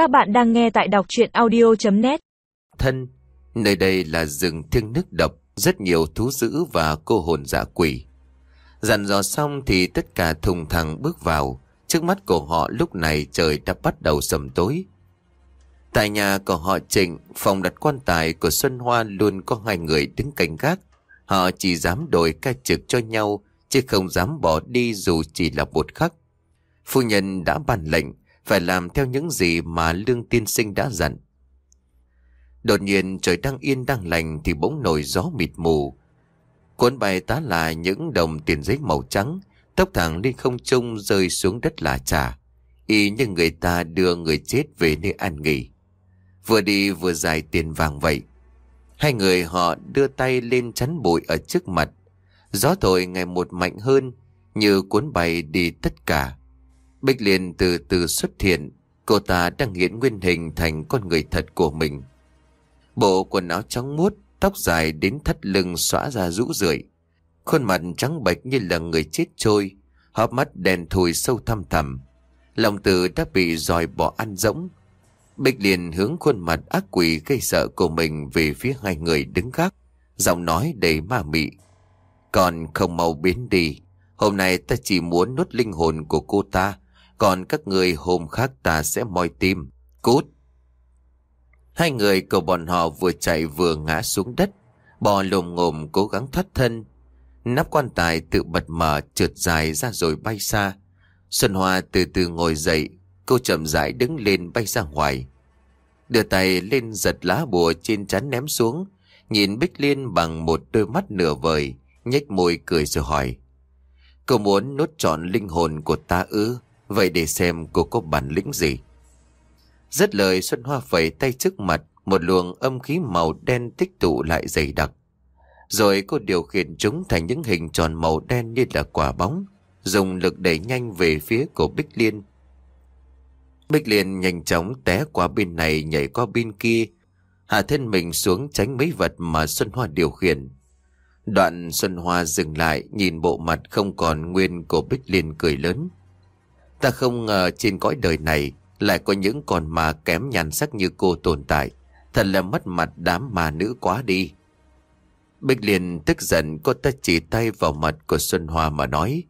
Các bạn đang nghe tại đọc chuyện audio.net Thân, nơi đây là rừng thiêng nước độc, rất nhiều thú dữ và cô hồn giả quỷ. Dặn dò xong thì tất cả thùng thẳng bước vào, trước mắt của họ lúc này trời đã bắt đầu sầm tối. Tại nhà của họ Trịnh, phòng đặt quan tài của Xuân Hoa luôn có hai người đứng canh gác. Họ chỉ dám đổi ca trực cho nhau, chứ không dám bỏ đi dù chỉ là một khắc. Phu nhân đã ban lệnh, phải làm theo những gì mà Lương Tiên Sinh đã dặn. Đột nhiên trời đang yên đang lành thì bỗng nổi gió mịt mù. Cuốn bay tá là những đồng tiền giấy màu trắng, tốc thẳng lên không trung rơi xuống đất là trà. Y như người ta đưa người chết về nơi an nghỉ. Vừa đi vừa dài tiền vàng vậy. Hai người họ đưa tay lên chắn bụi ở trước mặt. Gió thổi ngày một mạnh hơn, như cuốn bay đi tất cả. Bích Liên từ từ xuất hiện, cô ta đang hiện nguyên hình thành con người thật của mình. Bộ quần áo trắng muốt, tóc dài đến thắt lưng xõa ra rũ rượi. Khuôn mặt trắng bệch như là người chết trôi, hốc mắt đèn thùi sâu thăm thẳm. Lòng từ đã bị dòi bỏ ăn rỗng. Bích Liên hướng khuôn mặt ác quỷ gây sợ của mình về phía hai người đứng gác, giọng nói đầy ma mị. Còn không mau biến đi, hôm nay ta chỉ muốn nuốt linh hồn của cô ta, còn các người hôm khác ta sẽ moi tim. Cút! Hai người cầu bọn họ vừa chạy vừa ngã xuống đất, bò lồm ngồm cố gắng thoát thân. Nắp quan tài tự bật mở trượt dài ra rồi bay xa. Xuân Hoa từ từ ngồi dậy, cô chậm rãi đứng lên bay ra ngoài. Đưa tay lên giật lá bùa trên chắn ném xuống, nhìn Bích Liên bằng một đôi mắt nửa vời, nhếch môi cười rồi hỏi. Cô muốn nốt trọn linh hồn của ta ư? Vậy để xem cô có bản lĩnh gì. Rất lời Xuân Hoa phẩy tay trước mặt, một luồng âm khí màu đen tích tụ lại dày đặc. Rồi cô điều khiển chúng thành những hình tròn màu đen như là quả bóng, dùng lực đẩy nhanh về phía của Bích Liên. Bích Liên nhanh chóng té qua bên này nhảy qua bên kia, hạ thân mình xuống tránh mấy vật mà Xuân Hoa điều khiển. Đoạn Xuân Hoa dừng lại nhìn bộ mặt không còn nguyên của Bích Liên cười lớn. Ta không ngờ trên cõi đời này lại có những con ma kém nhan sắc như cô tồn tại. Thật là mất mặt đám ma nữ quá đi. Bích Liên tức giận cô ta chỉ tay vào mặt của Xuân Hoa mà nói.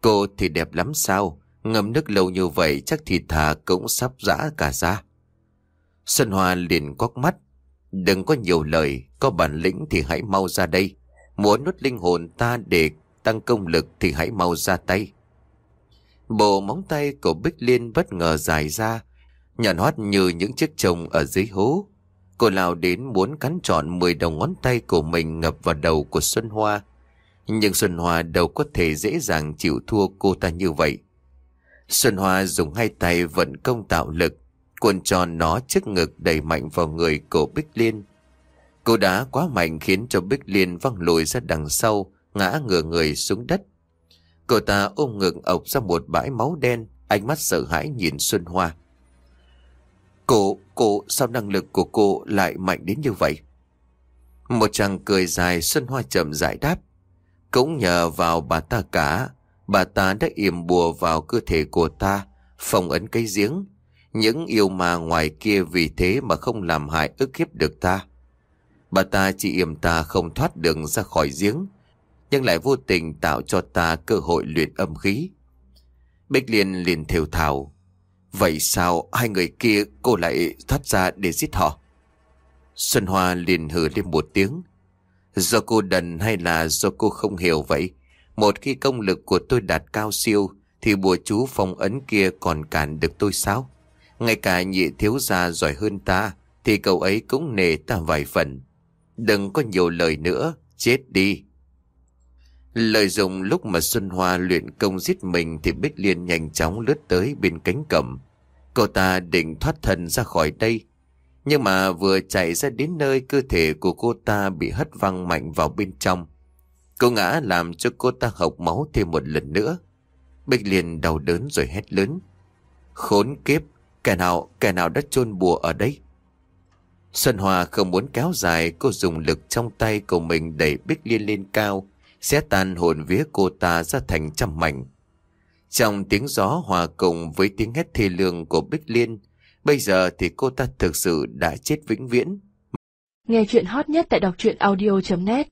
Cô thì đẹp lắm sao? Ngâm nước lâu như vậy chắc thì thà cũng sắp rã cả ra. Xuân Hoa liền quắc mắt. Đừng có nhiều lời, có bản lĩnh thì hãy mau ra đây. Muốn nuốt linh hồn ta để tăng công lực thì hãy mau ra tay. Bộ móng tay của Bích Liên bất ngờ dài ra, nhọn hoắt như những chiếc trồng ở dưới hố. Cô lao đến muốn cắn trọn 10 đầu ngón tay của mình ngập vào đầu của Xuân Hoa. Nhưng Xuân Hoa đâu có thể dễ dàng chịu thua cô ta như vậy. Xuân Hoa dùng hai tay vận công tạo lực, cuộn tròn nó trước ngực đẩy mạnh vào người của Bích Liên. Cô đá quá mạnh khiến cho Bích Liên văng lùi ra đằng sau, ngã ngửa người xuống đất. Cô ta ôm ngực ộc ra một bãi máu đen, ánh mắt sợ hãi nhìn Xuân Hoa. Cô, cô, sao năng lực của cô lại mạnh đến như vậy? Một chàng cười dài Xuân Hoa chậm giải đáp. Cũng nhờ vào bà ta cả, bà ta đã yểm bùa vào cơ thể của ta, phòng ấn cây giếng. Những yêu ma ngoài kia vì thế mà không làm hại ức hiếp được ta. Bà ta chỉ yểm ta không thoát được ra khỏi giếng, nhưng lại vô tình tạo cho ta cơ hội luyện âm khí. Bích Liên liền thều thào. Vậy sao hai người kia cô lại thoát ra để giết họ? Xuân Hoa liền hừ lên một tiếng. Do cô đần hay là do cô không hiểu vậy? Một khi công lực của tôi đạt cao siêu thì bùa chú phong ấn kia còn cản được tôi sao? Ngay cả nhị thiếu gia giỏi hơn ta thì cậu ấy cũng nề ta vài phần. Đừng có nhiều lời nữa, chết đi. Lợi dụng lúc mà Xuân Hoa luyện công giết mình thì Bích Liên nhanh chóng lướt tới bên cánh cẩm Cô ta định thoát thân ra khỏi đây. Nhưng mà vừa chạy ra đến nơi cơ thể của cô ta bị hất văng mạnh vào bên trong. Cô ngã làm cho cô ta hộc máu thêm một lần nữa. Bích Liên đau đớn rồi hét lớn. Khốn kiếp, kẻ nào, kẻ nào đã chôn bùa ở đây? Xuân Hoa không muốn kéo dài, cô dùng lực trong tay của mình đẩy Bích Liên lên cao, sẽ tan hồn vía cô ta ra thành trăm mảnh. Trong tiếng gió hòa cùng với tiếng hét thê lương của Bích Liên, Bây giờ thì cô ta thực sự đã chết vĩnh viễn. Nghe chuyện hot nhất tại đọc truyện audio.net